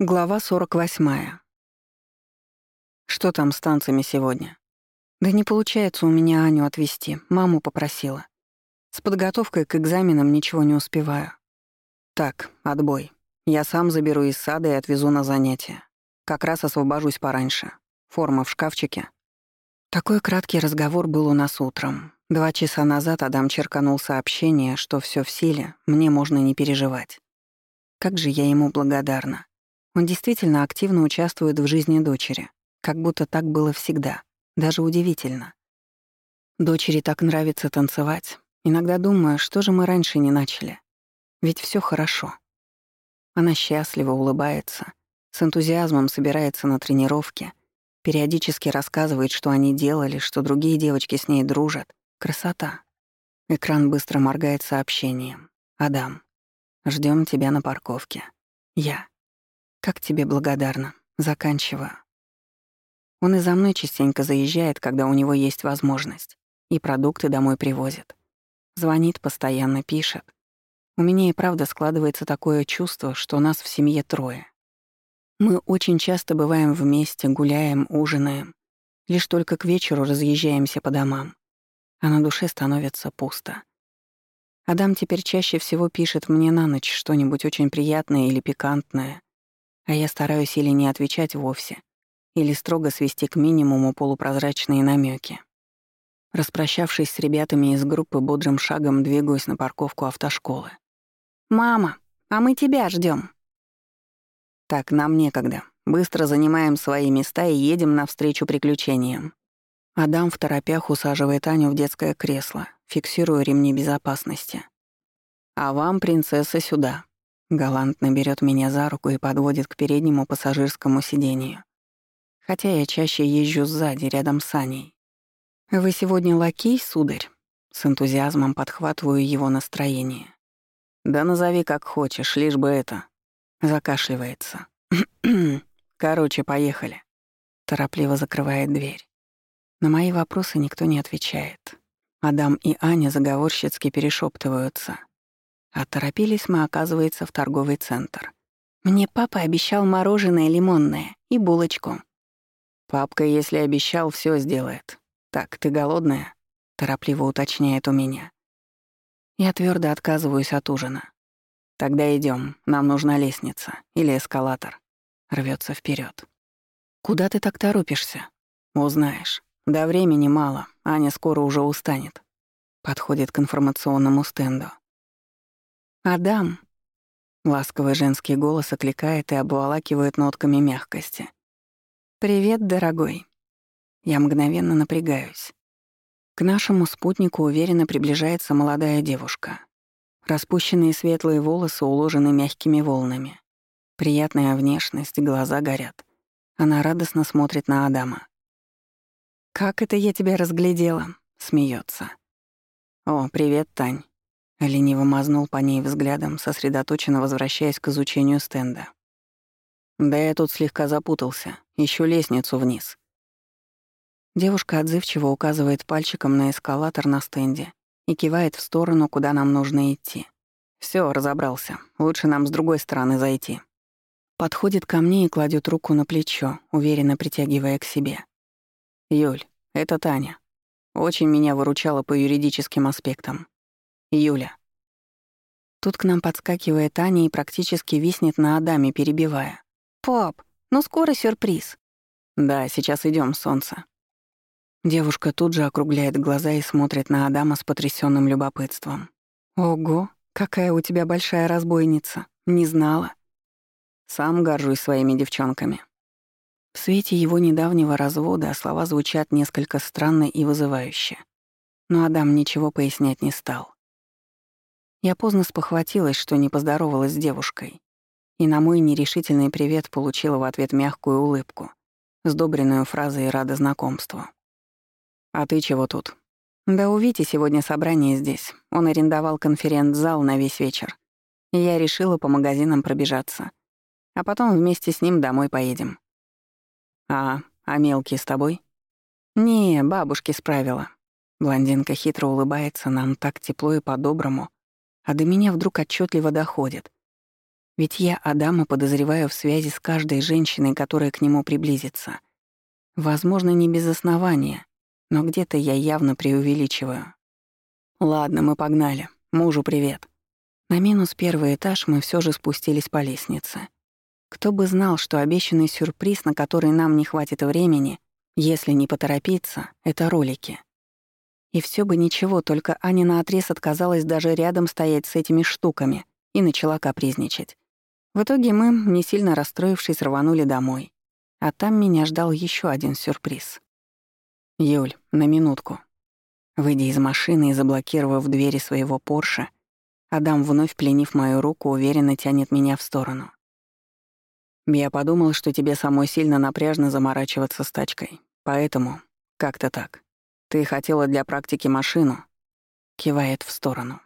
Глава 48. Что там с танцами сегодня? Да не получается у меня Аню отвезти, маму попросила. С подготовкой к экзаменам ничего не успеваю. Так, отбой. Я сам заберу из сада и отвезу на занятия. Как раз освобожусь пораньше. Форма в шкафчике. Такой краткий разговор был у нас утром. Два часа назад Адам черканул сообщение, что все в силе, мне можно не переживать. Как же я ему благодарна. Он действительно активно участвует в жизни дочери, как будто так было всегда. Даже удивительно. Дочери так нравится танцевать. Иногда думаю, что же мы раньше не начали. Ведь все хорошо. Она счастливо улыбается, с энтузиазмом собирается на тренировки, периодически рассказывает, что они делали, что другие девочки с ней дружат. Красота. Экран быстро моргает сообщением. «Адам, ждем тебя на парковке. Я». Как тебе благодарна. Заканчиваю. Он и за мной частенько заезжает, когда у него есть возможность. И продукты домой привозит. Звонит постоянно, пишет. У меня и правда складывается такое чувство, что нас в семье трое. Мы очень часто бываем вместе, гуляем, ужинаем. Лишь только к вечеру разъезжаемся по домам. А на душе становится пусто. Адам теперь чаще всего пишет мне на ночь что-нибудь очень приятное или пикантное, а я стараюсь или не отвечать вовсе, или строго свести к минимуму полупрозрачные намеки. Распрощавшись с ребятами из группы, бодрым шагом двигаюсь на парковку автошколы. «Мама, а мы тебя ждем. «Так, нам некогда. Быстро занимаем свои места и едем навстречу приключениям». Адам в торопях усаживает Аню в детское кресло, фиксируя ремни безопасности. «А вам, принцесса, сюда», Галантно берет меня за руку и подводит к переднему пассажирскому сидению. Хотя я чаще езжу сзади, рядом с Аней. «Вы сегодня лакей, сударь?» С энтузиазмом подхватываю его настроение. «Да назови как хочешь, лишь бы это...» Закашливается. «Короче, поехали». Торопливо закрывает дверь. На мои вопросы никто не отвечает. Адам и Аня заговорщицки перешептываются. А торопились мы, оказывается, в торговый центр. Мне папа обещал мороженое лимонное и булочку. Папка, если обещал, все сделает. Так, ты голодная? Торопливо уточняет у меня. Я твердо отказываюсь от ужина. Тогда идем, нам нужна лестница или эскалатор. Рвется вперед. Куда ты так торопишься? Узнаешь. До времени мало, Аня скоро уже устанет. Подходит к информационному стенду. «Адам!» Ласковый женский голос окликает и обволакивает нотками мягкости. «Привет, дорогой!» Я мгновенно напрягаюсь. К нашему спутнику уверенно приближается молодая девушка. Распущенные светлые волосы уложены мягкими волнами. Приятная внешность, глаза горят. Она радостно смотрит на Адама. «Как это я тебя разглядела?» — смеется. «О, привет, Тань. Лениво мазнул по ней взглядом, сосредоточенно возвращаясь к изучению стенда. «Да я тут слегка запутался. Ищу лестницу вниз». Девушка отзывчиво указывает пальчиком на эскалатор на стенде и кивает в сторону, куда нам нужно идти. Все, разобрался. Лучше нам с другой стороны зайти». Подходит ко мне и кладет руку на плечо, уверенно притягивая к себе. «Юль, это Таня. Очень меня выручала по юридическим аспектам. Юля. Тут к нам подскакивает Аня и практически виснет на Адаме, перебивая. «Пап, ну скоро сюрприз». «Да, сейчас идем, солнце». Девушка тут же округляет глаза и смотрит на Адама с потрясенным любопытством. «Ого, какая у тебя большая разбойница. Не знала». Сам горжусь своими девчонками. В свете его недавнего развода слова звучат несколько странно и вызывающе. Но Адам ничего пояснять не стал. Я поздно спохватилась, что не поздоровалась с девушкой, и на мой нерешительный привет получила в ответ мягкую улыбку, сдобренную фразой «рада знакомству». «А ты чего тут?» «Да у Вити сегодня собрание здесь. Он арендовал конференц-зал на весь вечер. И я решила по магазинам пробежаться. А потом вместе с ним домой поедем». «А, а мелкий с тобой?» «Не, бабушки справила». Блондинка хитро улыбается нам так тепло и по-доброму, а до меня вдруг отчетливо доходит. Ведь я Адама подозреваю в связи с каждой женщиной, которая к нему приблизится. Возможно, не без основания, но где-то я явно преувеличиваю. Ладно, мы погнали. Мужу привет. На минус первый этаж мы все же спустились по лестнице. Кто бы знал, что обещанный сюрприз, на который нам не хватит времени, если не поторопиться, это ролики. И все бы ничего, только Аня наотрез отказалась даже рядом стоять с этими штуками и начала капризничать. В итоге мы, не сильно расстроившись, рванули домой. А там меня ждал еще один сюрприз. «Юль, на минутку». Выйдя из машины и заблокировав двери своего Порше, Адам, вновь пленив мою руку, уверенно тянет меня в сторону. «Я подумал, что тебе самой сильно напряжно заморачиваться с тачкой. Поэтому как-то так. Ты хотела для практики машину?» Кивает в сторону.